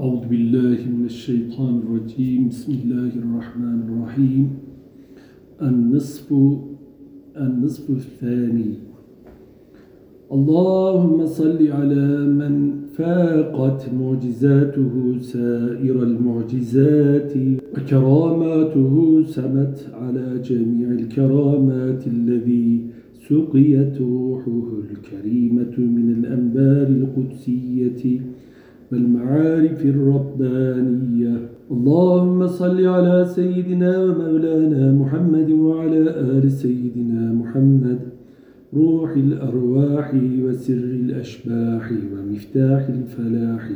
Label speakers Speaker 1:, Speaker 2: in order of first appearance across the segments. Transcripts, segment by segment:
Speaker 1: أعوذ بالله من الشيطان الرجيم. بسم الله الرحمن الرحيم. النصف النصف الثاني. اللهم صل على من فاقت معجزاته سائر المعجزات. وكراماته سمت على جميع الكرامات الذي سقيت روحه الكريمة من الأنبار القدسية. والمعارف الربانية. اللهم صل على سيدنا ومولانا محمد وعلى آل سيدنا محمد. روح الأرواح وسر الأشباح ومفتاح الفلاح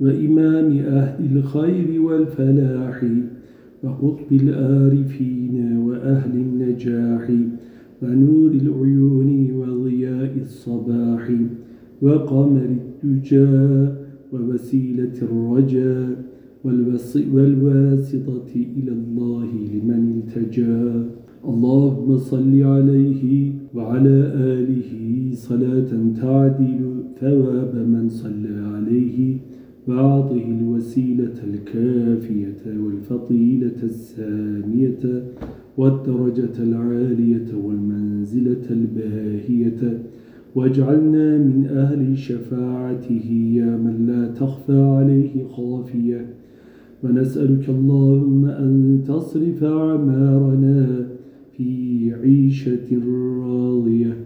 Speaker 1: وإمام أهل الخير والفلاح وقطب الآرفين وأهل النجاح ونور العيون وضياء الصباح وقمر الدجى ووسيلة الرجاء والواسطة إلى الله لمن التجا اللهم صل عليه وعلى آله صلاة تعدل ثواب من صلى عليه وأعطه الوسيلة الكافية والفضيلة السامية والدرجة العالية والمنزلة الباهية. واجعلنا من أهل شفاعته يا من لا تخفى عليه خافية ونسألك اللهم أن تصرف أعمارنا في عيشة راضية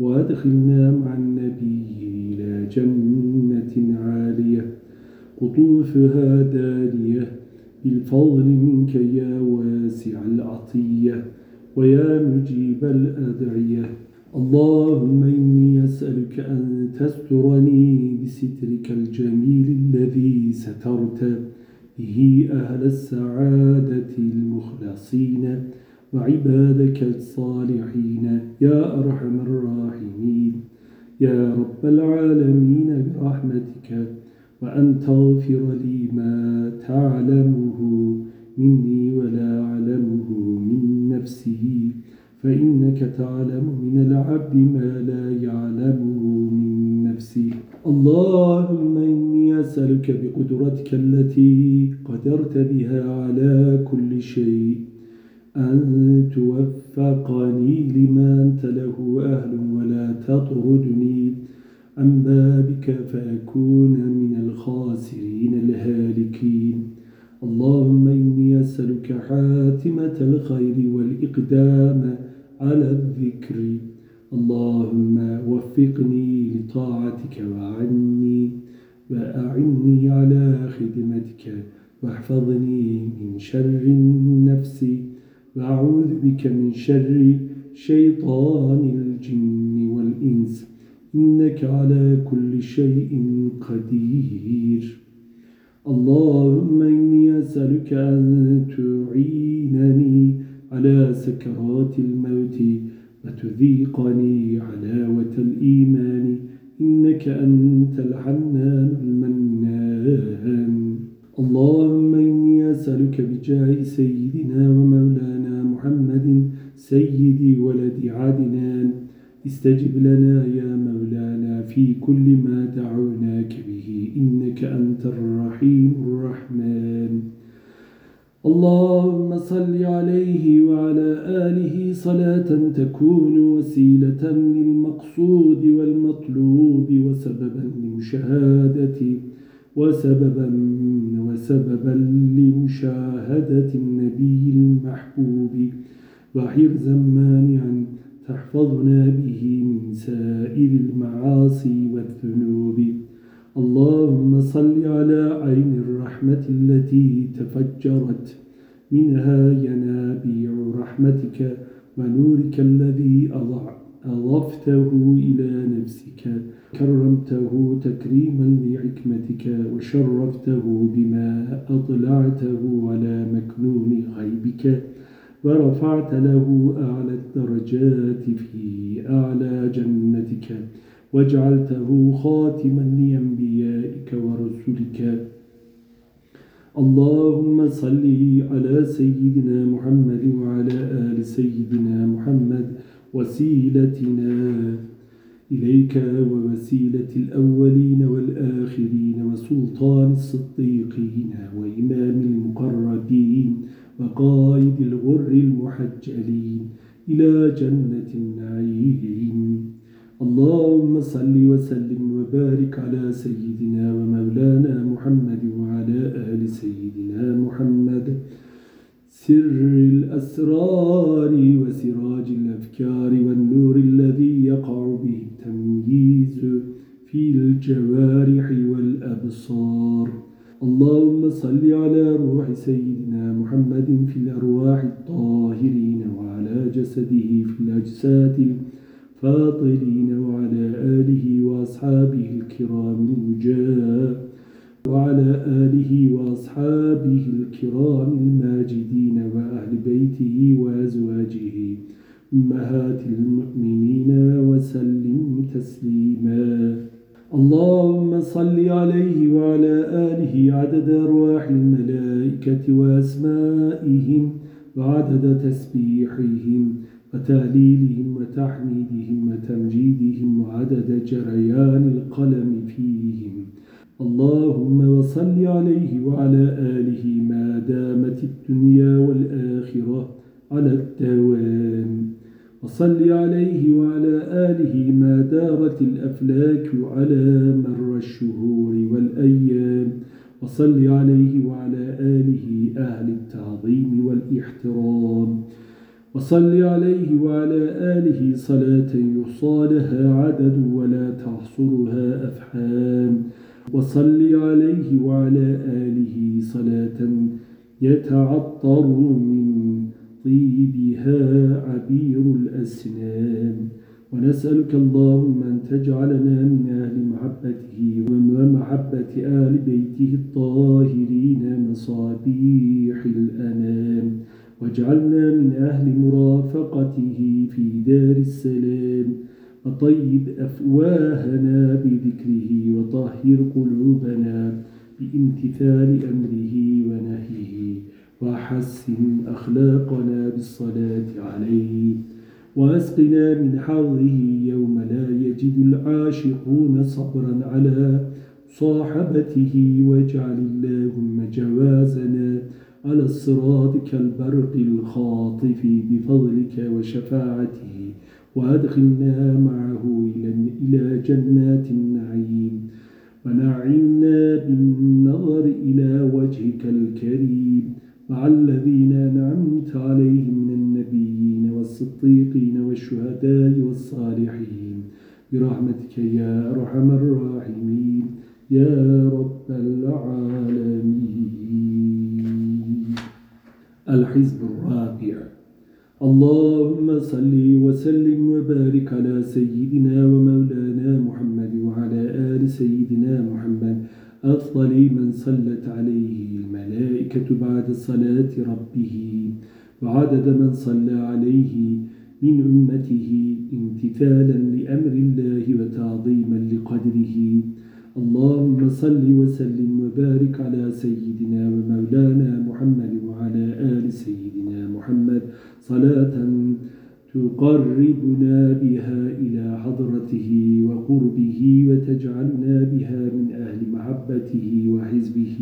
Speaker 1: وأدخلنا مع النبي إلى جنة عالية قطوفها دانية بالفضل منك يا واسع العطية ويا مجيب الأدعية اللهم إني أسألك أن تسترني بسترك الجميل الذي سترت به أهل السعادة المخلصين وعبادك الصالحين يا أرحم الراحمين. يا رب العالمين برحمتك وأن تغفر لي ما تعلمه مني ولا أعلمه من نفسي. فإنك تعلم من العبد ما لا يعلمه من نفسه. اللهم إني أسألك بقدرتك التي قدرت بها على كل شيء. أن توفقني لما أنت له أهل ولا تطردني عن بابك فأكون من الخاسرين الهالكين. اللهم إني أسألك حاتمة الخير والإقدام على الذكر. اللهم وفقني لطاعتك وعني وأعني على خدمتك. واحفظني من شر النفس. وأعوذ بك من شر شيطان الجن والإنس. إنك على كل شيء قدير. اللهم إني أسألك أن تعينني على سكرات الموت وتذيقني علاوة الإيمان؟ إنك أنت الحنان المنان. اللهم إني أسألك بجاه سيدنا ومولانا محمد سيد ولد عدنان. استجب لنا يا مولانا في كل ما دعوناك به إنك أنت الرحيم الرحمن. اللهم صل عليه وعلى آله صلاة تكون وسيلة للمقصود والمطلوب وسببا لمشاهدة وسببا وسببا لمشاهدة النبي المحبوب وحرزا مانعا تحفظنا به من سائر المعاصي والذنوب. اللهم صل على عين الرحمة التي تفجرت منها ينابيع رحمتك ونورك الذي أضفته إلى نفسك كرمته تكريما لحكمتك وشرفته بما أطلعته على مكنون غيبك ورفعت له أعلى الدرجات في أعلى جنتك وجعلته خاتما لأنبيائك ورسلك. اللهم صل على سيدنا محمد وعلى آل سيدنا محمد وسيلتنا إليك ووسيلة الأولين والآخرين وسلطان الصديقين وإمام المقربين وقائد الغر المحجلين إلى جنة النعيم. اللهم صل وسلم وبارك على سيدنا ومولانا محمد وعلى آل سيدنا محمد سر الأسرار وسراج الأفكار والنور الذي يقع به التمييز في الجوارح والأبصار. اللهم صل على روح سيدنا محمد في الأرواح الطاهرين وعلى جسده في الأجساد الفاطرين وعلى آله وأصحابه الكرام الوجاه وعلى آله وأصحابه الكرام الماجدين وأهل بيته وأزواجه أمهات المؤمنين وسلم تسليما. اللهم صل عليه وعلى آله عدد أرواح الملائكة وأسمائهم وعدد تسبيحهم وتهليلهم وتحميدهم وتمجيدهم وعدد جريان القلم فيهم. اللهم وصل عليه وعلى آله ما دامت الدنيا والآخرة على الدوام وصل عليه وعلى آله ما دارت الأفلاك على مر الشهور والأيام. وصل عليه وعلى آله أهل التعظيم والإحترام. وصل عليه وعلى آله صلاة يحصى لها عدد ولا تحصرها أفحام. وصل عليه وعلى آله صلاة يتعطر من طيبها عبير الأسنان. ونسألك اللهم أن تجعلنا من أهل محبته ومحبة آل بيته الطاهرين مصابيح الأنام واجعلنا من أهل مرافقته في دار السلام. وطيب أفواهنا بذكره وطهر قلوبنا بامتثال أمره ونهيه وحسن أخلاقنا بالصلاة عليه وأسقنا من حظه يوم لا يجد العاشقون صبرا على صاحبته واجعل اللهم جوازنا على الصراط كالبرق الخاطف بفضلك وشفاعته وأدخلنا معه إلى جنات النعيم. ونعمنا بالنظر إلى وجهك الكريم. مع الذين أنعمت عليهم من النبيين والصديقين والشهداء والصالحين. برحمتك يا أرحم الراحمين. يا رب العالمين. الحزب الرابع. اللهم صل وسلم وبارك على سيدنا ومولانا محمد وعلى آل سيدنا محمد. أفضل من صلت عليه الملائكة بعد صلاة ربه وعدد من صلى عليه من أمته امتثالا لأمر الله وتعظيما لقدره. اللهم صل وسلم وبارك على سيدنا ومولانا محمد وعلى آل سيدنا محمد. صلاة تقربنا بها إلى حضرته وقربه وتجعلنا بها من أهل محبته وحزبه.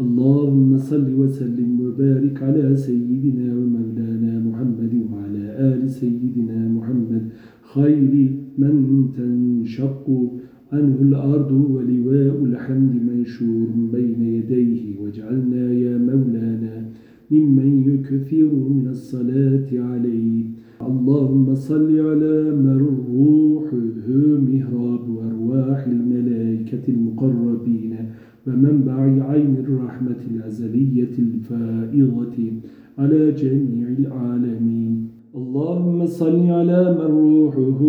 Speaker 1: اللهم صل وسلم وبارك على سيدنا ومولانا محمد وعلى آل سيدنا محمد خير من تنشق عنه الأرض ولواء الحمد منشور بين يديه. واجعلنا يا مولانا ممن يكثر من الصلاة عليه. اللهم صل على من روحه مهراب أرواح الملائكة المقربين ومنبع عين الرحمة الأزلية الفائضة على جميع العالمين. اللهم صل على من روحه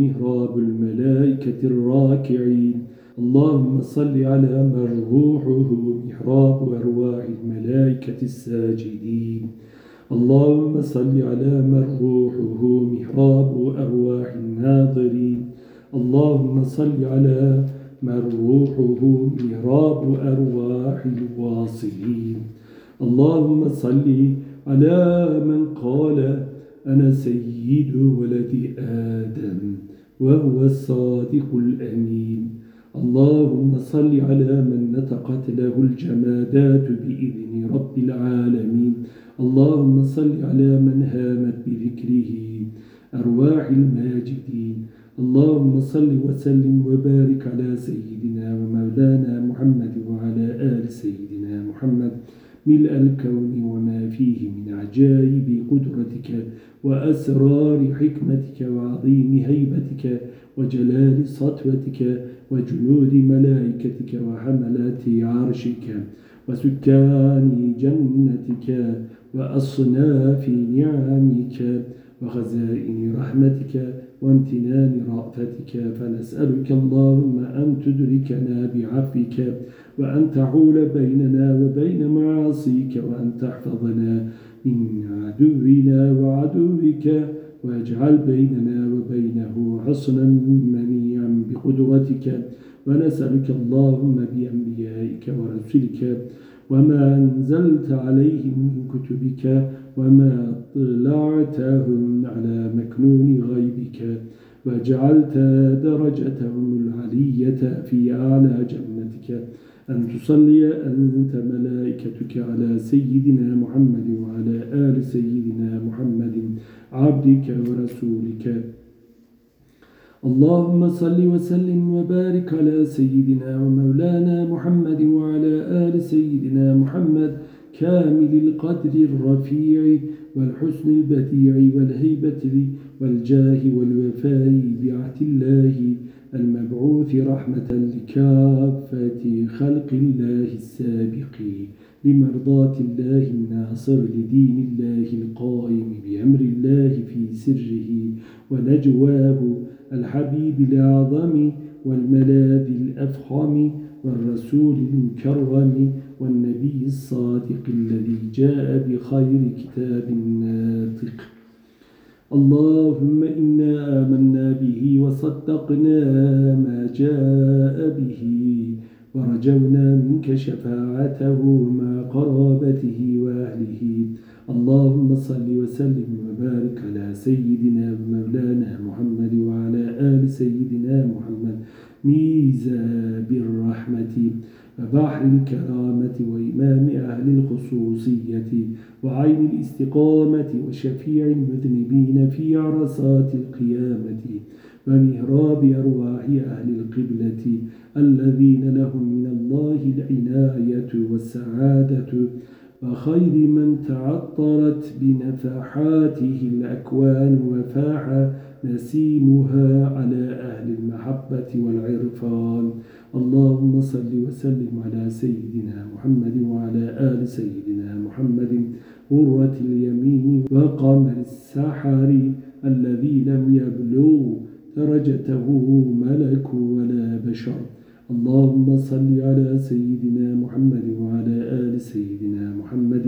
Speaker 1: مهراب الملائكة الراكعين. اللهم صل على من روحه محراب أرواح الملائكة الساجدين. اللهم صل على من روحه محراب أرواح الناظرين. اللهم صل على من روحه محراب أرواح الواصلين. اللهم صل على من قال أنا سيد ولد آدم وهو الصادق الأمين. اللهم صل على من نطقت له الجمادات بإذن رب العالمين. اللهم صل على من هامت بذكره أرواح الماجدين. اللهم صل وسلم وبارك على سيدنا ومولانا محمد وعلى آل سيدنا محمد. ملء الكون وما فيه من عجائب قدرتك وأسرار حكمتك وعظيم هيبتك وجلال سطوتك وجنود ملائكتك وحملات عرشك وسكان جنتك وأصناف نعمك وخزائن رحمتك وامتنان رأفتك. فنسألك اللهم أن تدركنا بعفوك وأن تعول بيننا وبين معاصيك وأن تحفظنا من عدونا وعدوك واجعل بيننا وبينه حصنا منيعا بقدرتك ونسألك اللهم بأنبيائك ورسلك وما أنزلت عليهم من كتبك وما اطلعتهم على مكنون غيبك وجعلت درجتهم العلية في أعلى جنتك. أن تصلي أنت ملائكتك على سيدنا محمد وعلى آل سيدنا محمد عبدك ورسولك. اللهم صل وسلم وبارك على سيدنا ومولانا محمد وعلى آل سيدنا محمد كامل القدر الرفيع والحسن البديع والهيبة والجاه والوفاء بعهد الله المبعوث رحمة لكافة خلق الله السابق لمرضاة الله الناصر لدين الله القائم بأمر الله في سره ونجواه الحبيب الأعظم والملاذ الأفخم والرسول المكرم والنبي الصادق الذي جاء بخير كتاب ناطق. اللهم إنا آمنا به وصدقنا ما جاء به ورجونا منك شفاعته مع قرابته وأهله. اللهم صل وسلم وبارك على سيدنا ومولانا محمد وعلى آل سيدنا محمد. ميزاب الرحمة وبحر الكرامة وإمام أهل الخصوصية وعين الاستقامة وشفيع المذنبين في عرصات القيامة ومهراب أرواح أهل القبلة الذين لهم من الله العناية والسعادة. وخير من تعطرت بنفحاته الأكوان وفاح نسيمها على أهل المحبة والعرفان. اللهم صل وسلم على سيدنا محمد وعلى آل سيدنا محمد. غرة اليمين وقمر السحر الذي لم يبلغ درجته ملك ولا بشر. اللهم صل على سيدنا محمد وعلى آل سيدنا محمد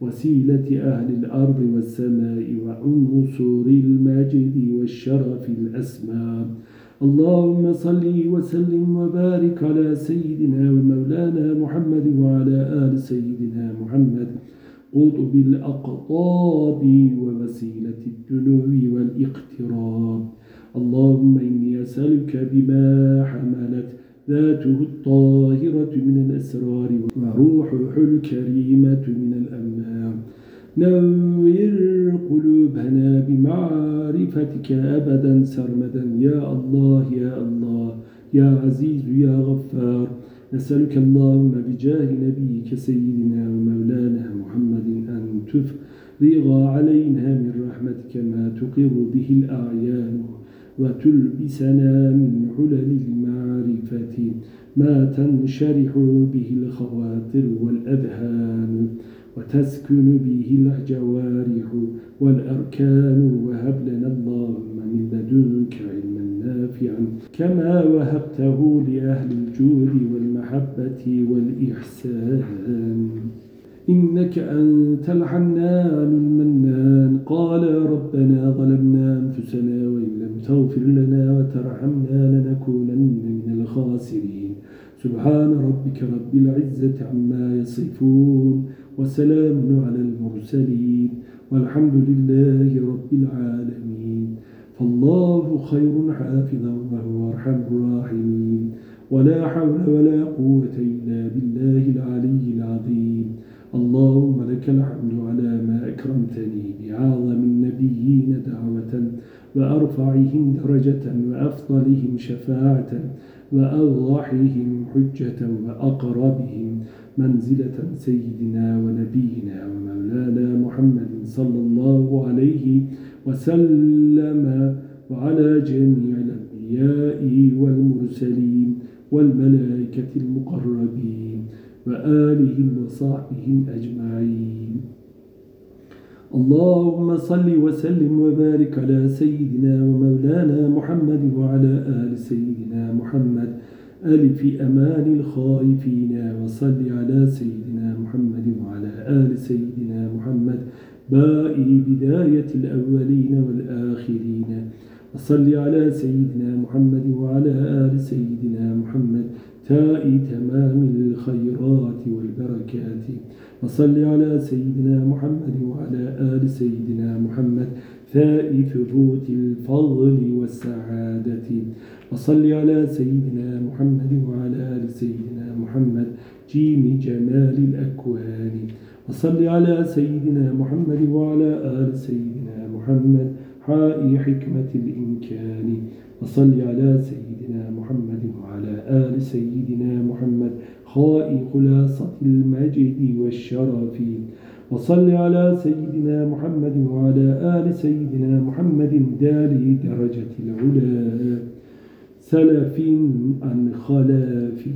Speaker 1: وسيلة أهل الأرض والسماء وعنصر المجد والشرف الأسماء اللهم صل وسلم وبارك على سيدنا ومولانا محمد وعلى آل سيدنا محمد. قطب الأقطاب ووسيلة الدنو والإقتراب. اللهم إني أسألك بما حملت ذاته الطاهرة من الأسرار وروحه الكريمة من الأمام. نور قلوبنا بمعرفتك أبدا سرمدا. يا الله يا الله يا عزيز يا غفار. نسألك اللهم بجاه نبيك سيدنا ومولانا محمد أن تفرغ علينا من رحمتك ما تقر به الأعيان. وتلبسنا من حلل المعرفة ما تنشرح به الخواطر والأذهان وتسكن به الجوارح والأركان وهب لنا اللهم من لدنك علما نافعا كما وهبته لأهل الجود والمحبة والإحسان إنك أنت الحنان المنان. قال ربنا ظلمنا أنفسنا وإن لم تغفر لنا وترحمنا لنكونن من الخاسرين. سبحان ربك رب العزة عما يصفون وسلام على المرسلين. والحمد لله رب العالمين. فالله خير حافظا وهو أرحم الراحمين. ولا حول ولا قوة إلا بالله العلي العظيم. اللهم لك الحمد على ما أكرمتني بعظم النبيين دعوة وأرفعهم درجة وأفضلهم شفاعة وأوضحهم حجة وأقربهم منزلة سيدنا ونبينا ومولانا محمد صلى الله عليه وسلم وعلى جميع الأنبياء والمرسلين والملائكة المقربين. وآلهم وصحبهم أجمعين. اللهم صل وسلم وبارك على سيدنا ومولانا محمد وعلى آل سيدنا محمد. ألف أمان الخائفين وصل على سيدنا محمد وعلى آل سيدنا محمد. باء بداية الأولين والآخرين. وصل على سيدنا محمد وعلى آل سيدنا محمد. تمام الخيرات والبركات. وصل على سيدنا محمد وعلى آل سيدنا محمد ثاء ثبوت الفضل والسعادة. وصل على سيدنا محمد وعلى آل سيدنا محمد جيم جمال الأكوان. وصل على سيدنا محمد وعلى آل سيدنا محمد حاء حكمة الإمكان. وصل على سيدنا محمد آل سيدنا محمد خاء خلاصة المجد والشرف وصل على سيدنا محمد وعلى آل سيدنا محمد دال درجة العلا. سلف عن خلاف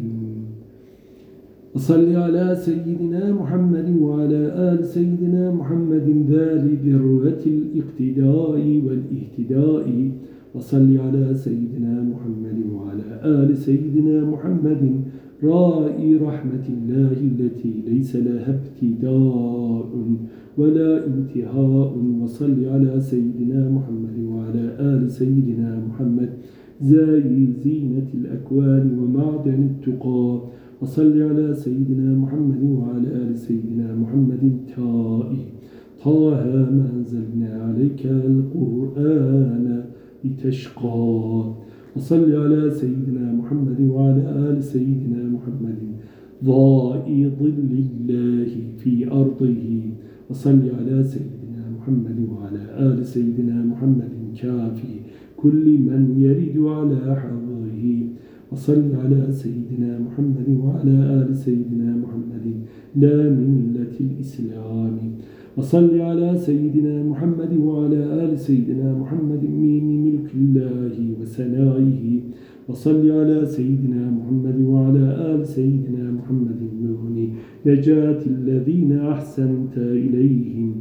Speaker 1: وصل على سيدنا محمد وعلى آل سيدنا محمد ذال ذروة الاقتداء والاهتداء. وصل على سيدنا محمد وعلى آل سيدنا محمد رائي رحمة الله التي ليس لها ابتداء ولا انتهاء. وصل على سيدنا محمد وعلى آل سيدنا محمد زاي زينة الأكوان ومعدن التقى. وصل على سيدنا محمد وعلى آل سيدنا محمد تائي طه ما أنزلنا عليك القرآن. لتشقى وصل على سيدنا محمد وعلى آل سيدنا محمد. ضائي ظل الله في أرضه. وصل على سيدنا محمد وعلى آل سيدنا محمد كافي. كل من يرد على حظه. وصل على سيدنا محمد وعلى آل سيدنا محمد. لا من ملة الإسلام. وصل على سيدنا محمد وعلى آل سيدنا محمد من ملك الله وسنائه وصل على سيدنا محمد وعلى آل سيدنا محمد من نجاة الذين أحسنت إليهم.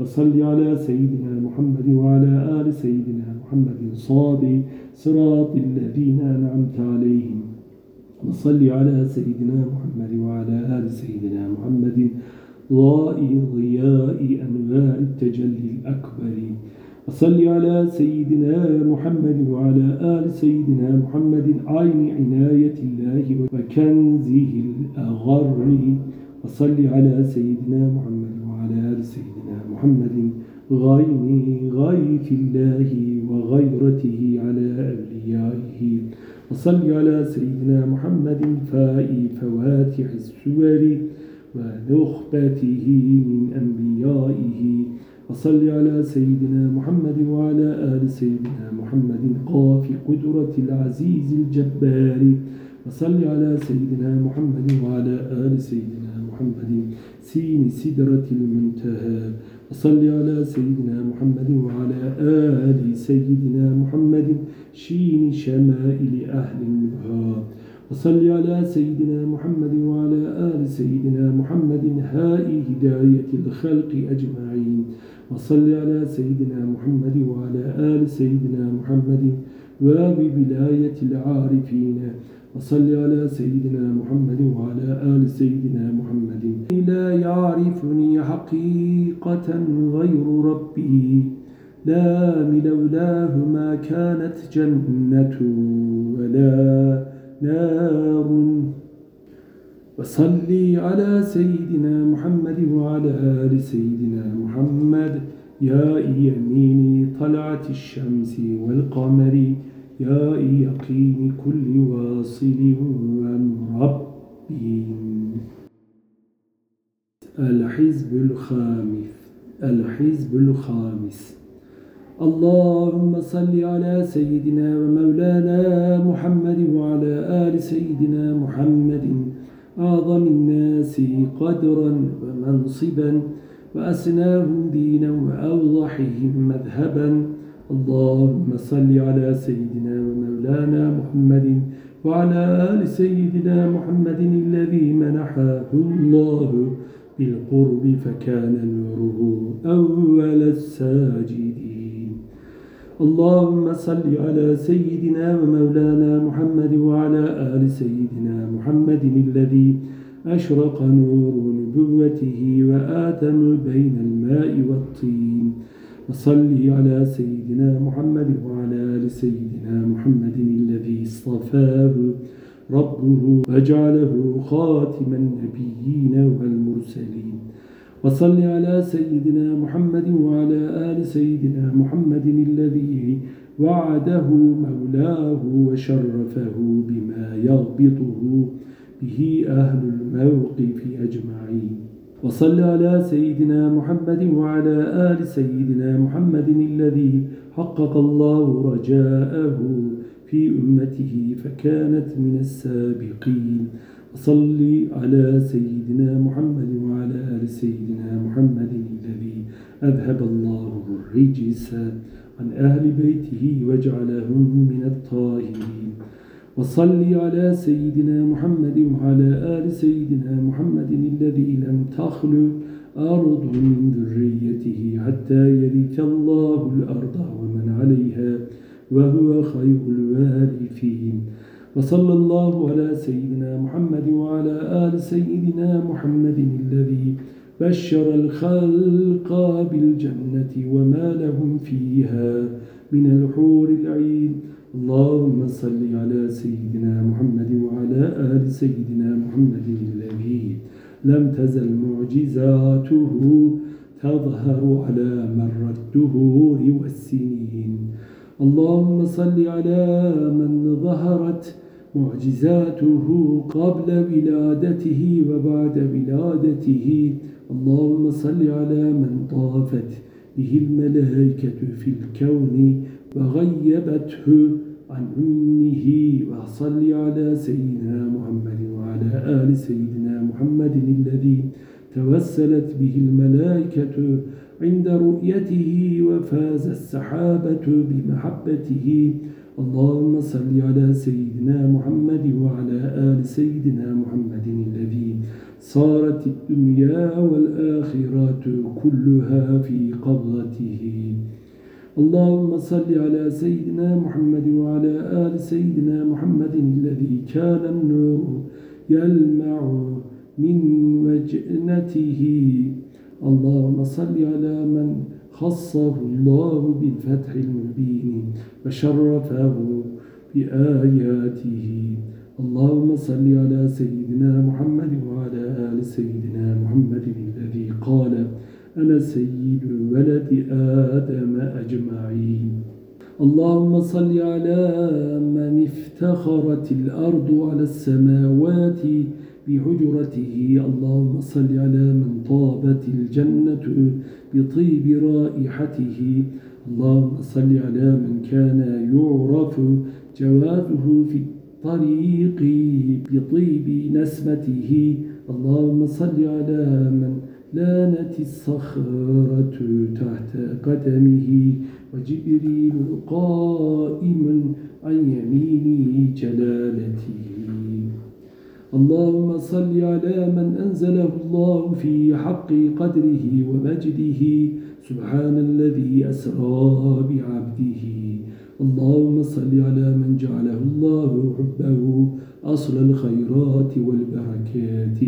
Speaker 1: وصل على سيدنا محمد وعلى آل سيدنا محمد صاد صراط الذين أنعمت عليهم. وصل على سيدنا محمد وعلى آل سيدنا محمد ضاء ضياء أنوار التجلي الأكبر. وصل على سيدنا محمد وعلى آل سيدنا محمد عين عناية الله وكنزه الأغر. وصل على سيدنا محمد وعلى آل سيدنا محمد غين غيث الله وغيرته على أوليائه. وصل على سيدنا محمد فاء فواتح السور. ونخبته من أنبيائه وصل على سيدنا محمد وعلى آل سيدنا محمد قاف قدرة العزيز الجبار وصل على سيدنا محمد وعلى آل سيدنا محمد سين سدرة المنتهى وصل على سيدنا محمد وعلى آل سيدنا محمد شين شمائل أهل النبهات وصل على سيدنا محمد وعلى آل سيدنا محمد هاء هداية الخلق أجمعين. وصل على سيدنا محمد وعلى آل سيدنا محمد وببلاية العارفين. وصل على سيدنا محمد وعلى آل سيدنا محمد. لا يعرفني حقيقة غير ربي. لا لولاه ما كانت جنة ولا نار. وصلي على سيدنا محمد وعلى آل سيدنا محمد. يا يمين طلعت الشمس والقمر يا يقين كل واصل ومربي الحزب الخامس الحزب الخامس. اللهم صل على سيدنا ومولانا محمد وعلى آل سيدنا محمد. أعظم الناس قدرا ومنصبا وأسناهم دينا وأوضحهم مذهبا. اللهم صل على سيدنا ومولانا محمد وعلى آل سيدنا محمد الذي منحه الله بالقرب فكان نوره أول الساجدين. اللهم صل على سيدنا ومولانا محمد وعلى آل سيدنا محمد الذي أشرق نور نبوته وآتم بين الماء والطين. وصل على سيدنا محمد وعلى آل سيدنا محمد الذي اصطفاه ربه وجعله خاتم النبيين والمرسلين. وصل على سيدنا محمد وعلى آل سيدنا محمد الذي وعده مولاه وشرفه بما يغبطه به أهل الموقف أجمعين. وصل على سيدنا محمد وعلى آل سيدنا محمد الذي حقق الله رجاءه في أمته فكانت من السابقين. وصل على سيدنا محمد وعلى آل سيدنا محمد الذي أذهب الله الرجس عن أهل بيته وجعلهم من الطاهرين. وصل على سيدنا محمد وعلى آل سيدنا محمد الذي لم تخلق أرض من ذريته حتى يرث الله الأرض ومن عليها وهو خير الوارثين. وصلى الله على سيدنا محمد وعلى آل سيدنا محمد الذي بشر الخلق بالجنة وما لهم فيها من الحور العين. اللهم صل على سيدنا محمد وعلى آل سيدنا محمد الذي لم تزل معجزاته تظهر على مر الدهور والسنين. اللهم صل على من ظهرت معجزاته قبل ولادته وبعد ولادته. اللهم صل على من طافت به الملائكة في الكون وغيبته عن أمه. وصل على سيدنا محمد وعلى آل سيدنا محمد الذي توسلت به الملائكة عند رؤيته. وفاز السحابة بمحبته. اللهم صل على سيدنا محمد وعلى آل سيدنا محمد الذي صارت الدنيا والآخرات كلها في قبضته. اللهم صل على سيدنا محمد وعلى آل سيدنا محمد الذي كان النور يلمع من وجنته اللهم صل على من خصه الله بالفتح المبين وشرفه بآياته. اللهم صل على سيدنا محمد وعلى آل سيدنا محمد الذي قال أنا سيد ولد آدم أجمعين اللهم صل على من افتخرت الأرض على السماوات بحجرته اللهم صل على من طابت الجنة بطيب رائحته. اللهم صل على من كان يعرف جوازه في الطريق بطيب نسمته. اللهم صل على من لانت الصخرة تحت قدمه. وجبريل قائم عن يمين جلالته. اللهم صل على من أنزله الله في حق قدره ومجده سبحان الذي أسرى بعبده. اللهم صل على من جعله الله حبه أصل الخيرات والبركات.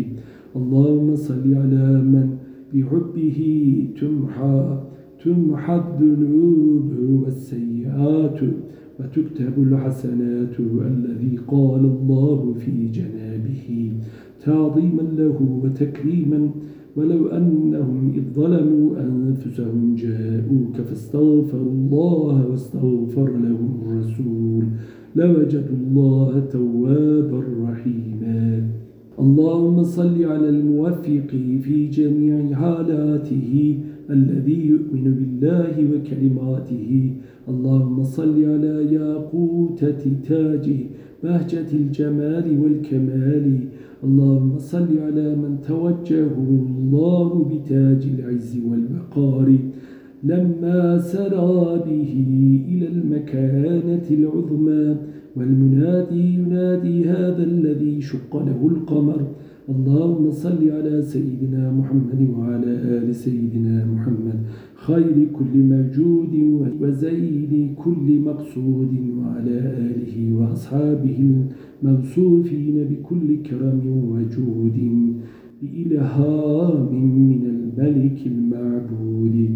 Speaker 1: اللهم صل على من بحبه تمحى تمحى الذنوب والسيئات. وتكتب الحسنات الذي قال الله في جنابه تعظيما له وتكريما؟ ولو أنهم إذ ظلموا أنفسهم جاءوك فاستغفروا الله واستغفر لهم الرسول لوجدوا الله توابا رحيما. اللهم صل على الموفق في جميع حالاته الذي يؤمن بالله وكلماته اللهم صل على ياقوتة تاجه بهجة الجمال والكمال. اللهم صل على من توجهه الله بتاج العز والوقار لما سرى به إلى المكانة العظمى والمنادي ينادي هذا الذي شق له القمر. اللهم صل على سيدنا محمد وعلى آل سيدنا محمد. خير كل موجود وزين كل مقصود وعلى آله وأصحابه الموصوفين بكل كرم وجود بإلهام من الملك المعبود.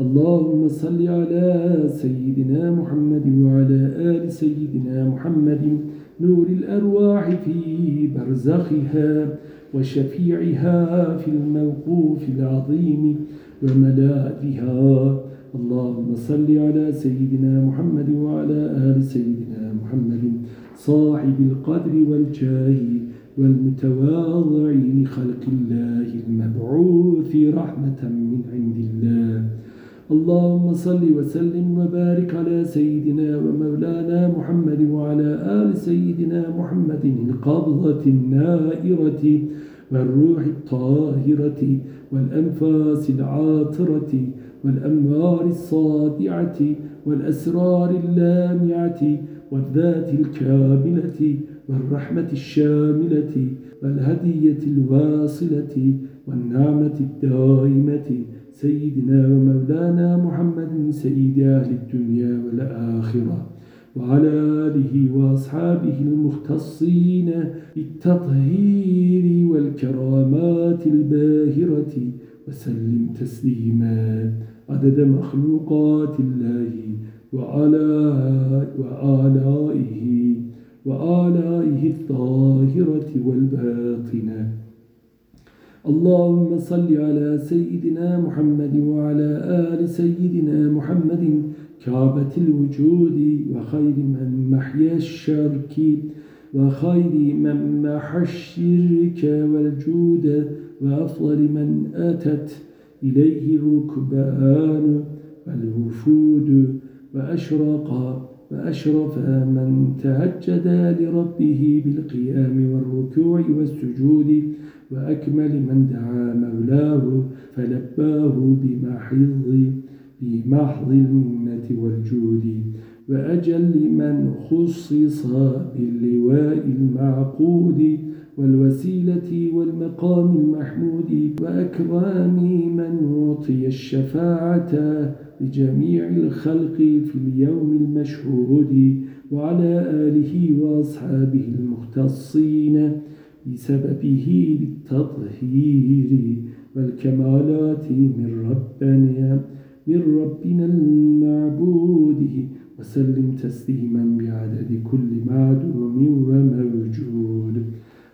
Speaker 1: اللهم صل على سيدنا محمد وعلى آل سيدنا محمد نور الأرواح في برزخها وشفيعها في الموقوف العظيم. وملاذها اللهم صل على سيدنا محمد وعلى آل سيدنا محمد صاحب القدر والجاه والمتواضع لخلق الله المبعوث رحمة من عند الله. اللهم صل وسلم وبارك على سيدنا ومولانا محمد وعلى آل سيدنا محمد القبضة النائرة. والروح الطاهرة والأنفاس العاطرة والأموار الصادعة والأسرار اللامعة والذات الكاملة والرحمة الشاملة والهدية الواصلة والنعمة الدائمة. سيدنا ومولانا محمد سيد أهل الدنيا والآخرة. وعلى آله وأصحابه المختصين بالتطهير والكرامات الباهرة وسلم تسليما. عدد مخلوقات الله وعلى وآلائه وآلائه الطاهرة والباطنة. اللهم صل على سيدنا محمد وعلى آل سيدنا محمد كعبة الوجود وخير من محيا الشرك وخير من محى الشرك والجود وأفضل من أتت إليه الركبان والوفود وأشرق وأشرف من تهجد لربه بالقيام والركوع والسجود وأكمل من دعا مولاه فلباه بمحض بمحض المنة والجود وأجل من خصص باللواء المعقود والوسيلة والمقام المحمود وأكرام من أعطي الشفاعة لجميع الخلق في اليوم المشهود وعلى آله وأصحابه المختصين بسببه للتطهير والكمالات من ربنا. من ربنا المعبود وسلم تسليما بعدد كل معدوم وموجود.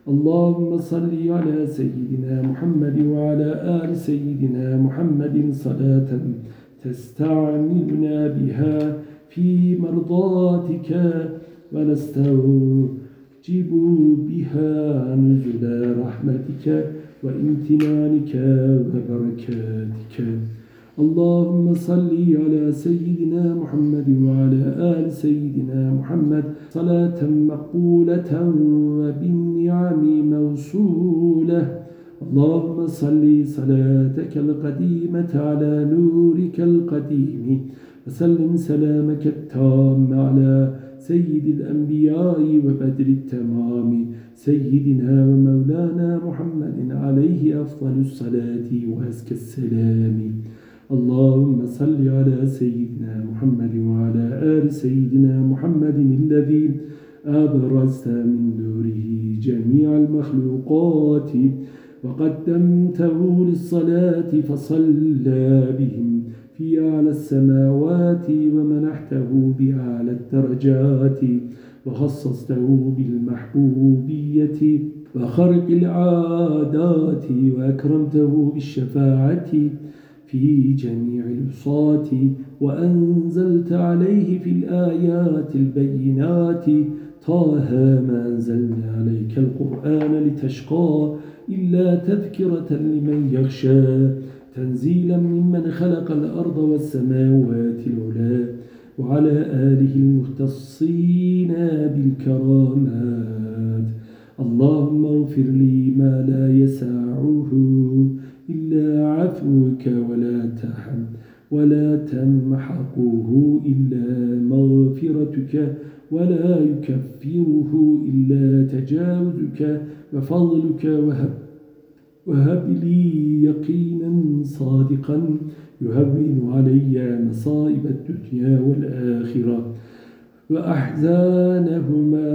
Speaker 1: اللهم صل على سيدنا محمد وعلى آل سيدنا محمد صلاة تستعملنا بها في مرضاتك ونستغفر جبوا بها نزل رحمتك وامتنانك وبركاتك. اللهم صل على سيدنا محمد وعلى آل سيدنا محمد صلاة مقبولة وبالنعم موصولة. اللهم صل صلاتك القديمة على نورك القديم وسلم سلامك التام على سيد الأنبياء وبدر التمام سيدنا ومولانا محمد عليه أفضل الصلاة وأزكى السلام. اللهم صل على سيدنا محمد وعلى آل سيدنا محمد الذي أبرزت من نوره جميع المخلوقات وقدمته للصلاة فصلى بهم في أعلى السماوات ومنحته بأعلى الدرجات وخصصته بالمحبوبية وخرق العادات وأكرمته بالشفاعة في جميع الوصات وأنزلت عليه في الآيات البينات. طه ما أنزلنا عليك القرآن لتشقى إلا تذكرة لمن يخشى. تنزيلا ممن خلق الأرض والسماوات العلا. وعلى آله المختصين بالكرامات. اللهم اغفر لي ما لا يسعه إلا عفوك ولا تحم ولا تمحقه إلا مغفرتك ولا يكفره إلا تجاوزك وفضلك وهب وهب لي يقينا صادقا يهون علي مصائب الدنيا والآخرة وأحزانهما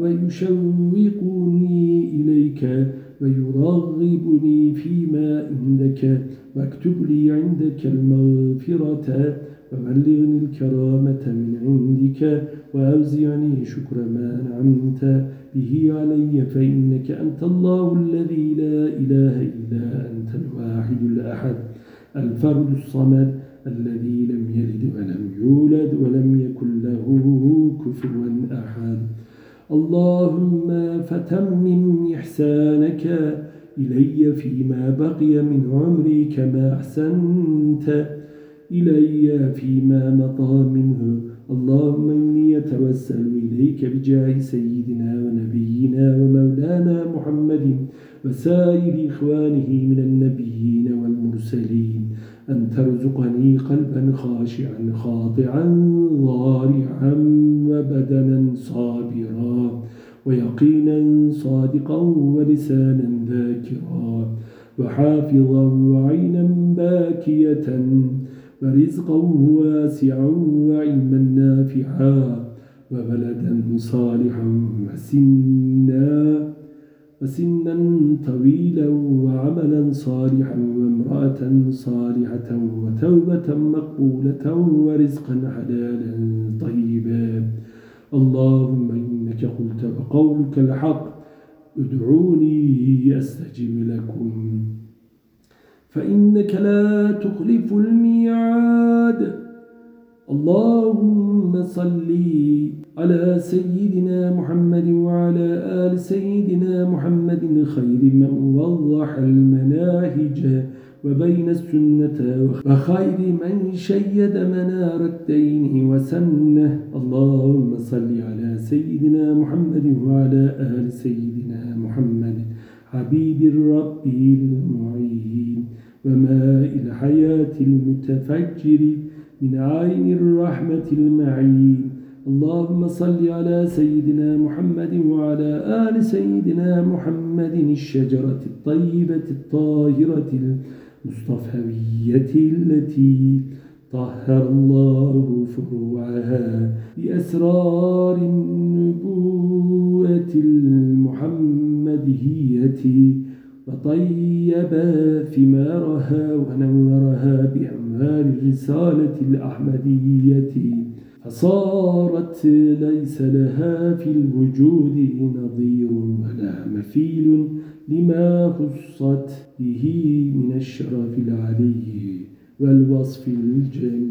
Speaker 1: ويشوقني إليك ويرغبني فيما عندك واكتب لي عندك المغفرة وبلغني الكرامة من عندك وأوزعني شكر ما أنعمت به علي فإنك أنت الله الذي لا إله إلا أنت الواحد الأحد الفرد الصمد الذي لم يلد ولم يولد ولم يكن له كفوا أحد. اللهم فتمم إحسانك إلي فيما بقي من عمري كما أحسنت إلي فيما مضى منه. اللهم إني أتوسل إليك بجاه سيدنا ونبينا ومولانا محمد وسائر إخوانه من النبيين والمرسلين. أن ترزقني قلبا خاشعا خاضعا ضارعا وبدنا صابرا. ويقينا صادقا ولسانا ذاكرا وحافظا وعينا باكية ورزقا واسعا وعلما نافعا وبلدا صالحا وسنا وسنا طويلا وعملا صالحا وامرأة صالحة وتوبة مقبولة ورزقا حلالا طيبا اللهم إنك قلت وقولك الحق ادعوني أستجب لكم. فإنك لا تخلف الميعاد. اللهم صل على سيدنا محمد وعلى آل سيدنا محمد خير من وضح المناهج. وبين السنة وخير من شيد منار الدين وسنة. اللهم صل على سيدنا محمد وعلى آل سيدنا محمد حبيب الرب المعين وماء الحياة المتفجر من عين الرحمة المعين. اللهم صل على سيدنا محمد وعلى آل سيدنا محمد الشجرة الطيبة الطاهرة المصطفوية التي طهر الله فروعها بأسرار النبوة المحمدية وطيب ثمارها ونورها بأموال الرسالة الأحمدية. فصارت ليس لها في الوجود نظير ولا مثيل لما خصت به من الشرف العلي والوصف الجميل.